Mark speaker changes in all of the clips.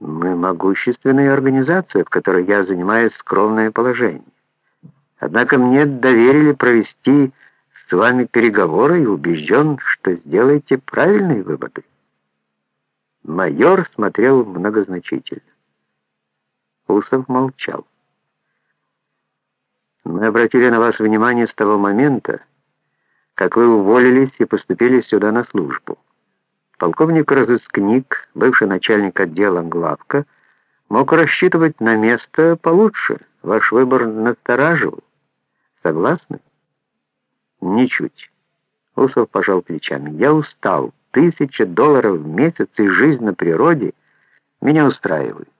Speaker 1: Мы могущественная организация, в которой я занимаю скромное положение. Однако мне доверили провести с вами переговоры и убежден, что сделаете правильные выводы. Майор смотрел многозначительно. Усов молчал. Мы обратили на вас внимание с того момента, как вы уволились и поступили сюда на службу. Полковник-разыскник, бывший начальник отдела главка, мог рассчитывать на место получше. Ваш выбор настораживал. Согласны? Ничуть. Усов пожал плечами. Я устал. Тысяча долларов в месяц и жизнь на природе меня устраивает.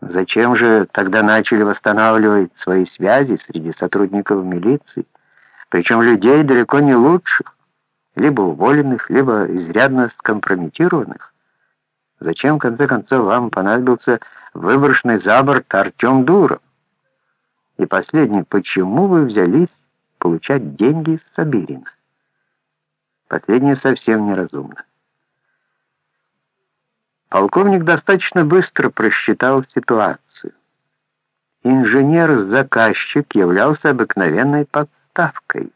Speaker 1: Зачем же тогда начали восстанавливать свои связи среди сотрудников милиции, причем людей далеко не лучших? Либо уволенных, либо изрядно скомпрометированных. Зачем, в конце концов, вам понадобился выброшенный за борт Артем Дуров? И последнее, почему вы взялись получать деньги с Сабирина? Последнее совсем неразумно. Полковник достаточно быстро просчитал ситуацию. Инженер-заказчик являлся обыкновенной подставкой.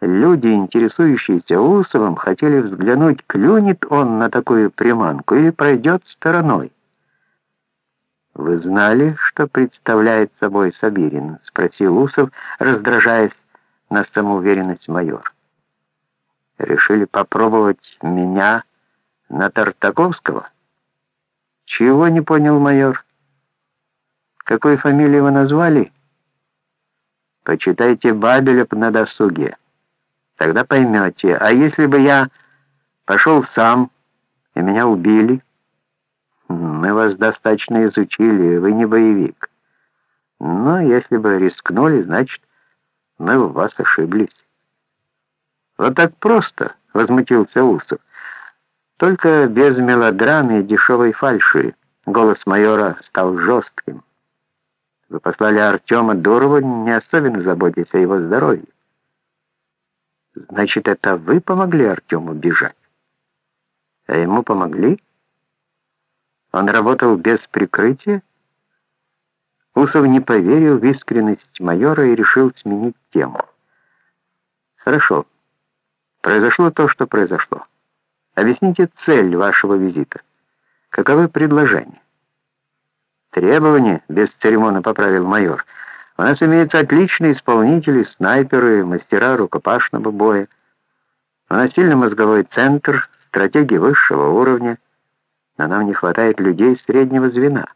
Speaker 1: Люди, интересующиеся Усовым, хотели взглянуть, клюнет он на такую приманку или пройдет стороной. «Вы знали, что представляет собой Сабирин?» — спросил Усов, раздражаясь на самоуверенность майор. «Решили попробовать меня на Тартаковского?» «Чего не понял майор?» «Какой фамилии вы назвали?» «Почитайте Бабеля на досуге». Тогда поймете. А если бы я пошел сам, и меня убили? Мы вас достаточно изучили, вы не боевик. Но если бы рискнули, значит, мы в вас ошиблись. Вот так просто, возмутился Усов. Только без мелодрамы и дешевой фальши. Голос майора стал жестким. Вы послали Артема Дурова, не особенно заботясь о его здоровье. Значит, это вы помогли Артему бежать? А ему помогли? Он работал без прикрытия? Усов не поверил в искренность майора и решил сменить тему. Хорошо. Произошло то, что произошло. Объясните цель вашего визита. Каковы предложения? Требования, без церемона поправил майор, — у нас имеются отличные исполнители, снайперы, мастера рукопашного боя. У нас сильный мозговой центр, стратегии высшего уровня, но нам не хватает людей среднего звена.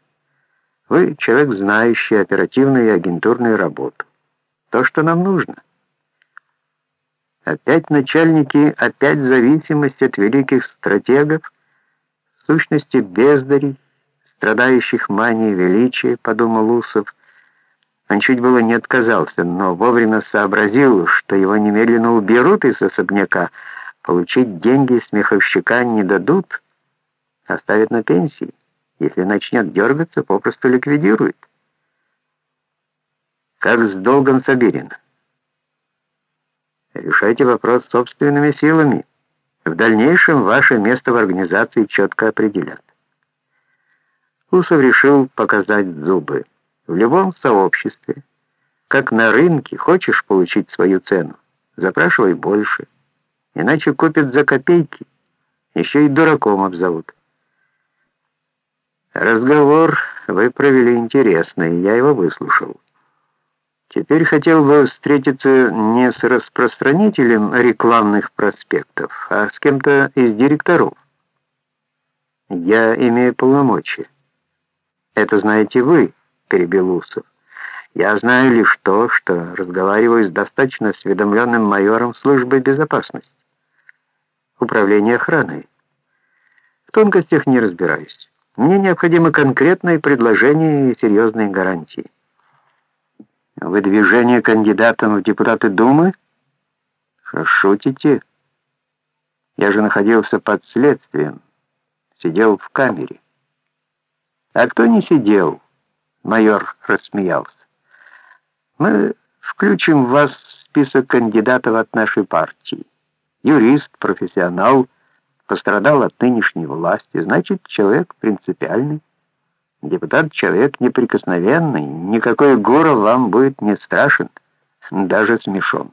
Speaker 1: Вы человек, знающий оперативную и агентурную работу. То, что нам нужно. Опять начальники, опять зависимость от великих стратегов, в сущности бездарей, страдающих манией величия, подумал Усов, он чуть было не отказался, но вовремя сообразил, что его немедленно уберут из особняка. Получить деньги смеховщика не дадут, оставят на пенсии. Если начнет дергаться, попросту ликвидируют. Как с долгом Сабирина. Решайте вопрос собственными силами. В дальнейшем ваше место в организации четко определят. Усов решил показать зубы. В любом сообществе, как на рынке, хочешь получить свою цену, запрашивай больше, иначе купят за копейки, еще и дураком обзовут. Разговор вы провели интересный, я его выслушал. Теперь хотел бы встретиться не с распространителем рекламных проспектов, а с кем-то из директоров. Я имею полномочия. Это знаете вы, — перебил Усов. «Я знаю лишь то, что разговариваю с достаточно осведомленным майором службы безопасности, управления охраной. В тонкостях не разбираюсь. Мне необходимы конкретные предложения и серьезные гарантии». «Выдвижение кандидатом в депутаты Думы? Шутите? Я же находился под следствием, сидел в камере. А кто не сидел?» Майор рассмеялся. «Мы включим вас в список кандидатов от нашей партии. Юрист, профессионал, пострадал от нынешней власти, значит, человек принципиальный. Депутат — человек неприкосновенный, никакой Гуров вам будет не страшен, даже смешон.